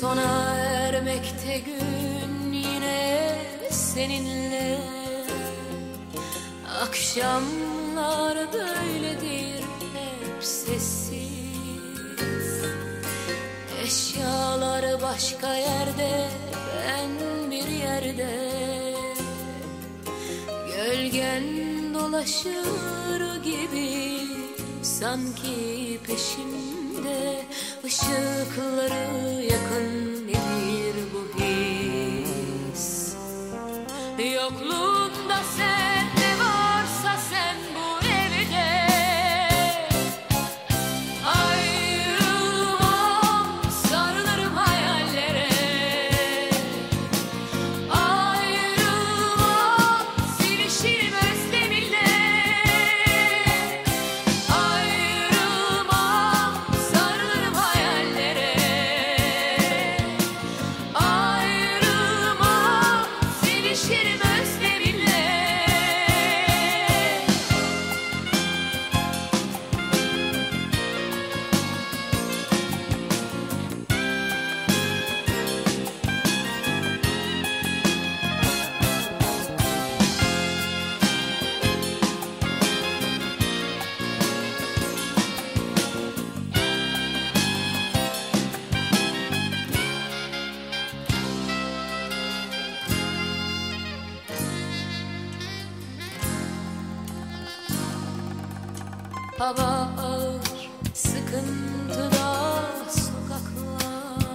Sona ermekte gün yine seninle. Akşamlar böyledir hep sessiz. Eşyalar başka yerde ben bir yerde. Gölgen dolaşır gibi sanki peşimde. Işıkları Hava ağır, sıkıntıda sokaklar.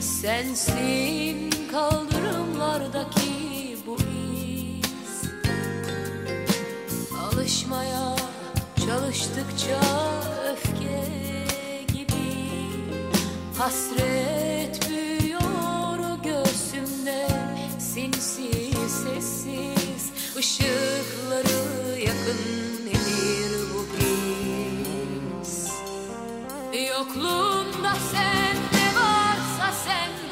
Sensin kaldırımlardaki bu iz. Alışmaya çalıştıkça öfke gibi. Hasret Yokluğunda sen ne varsa sen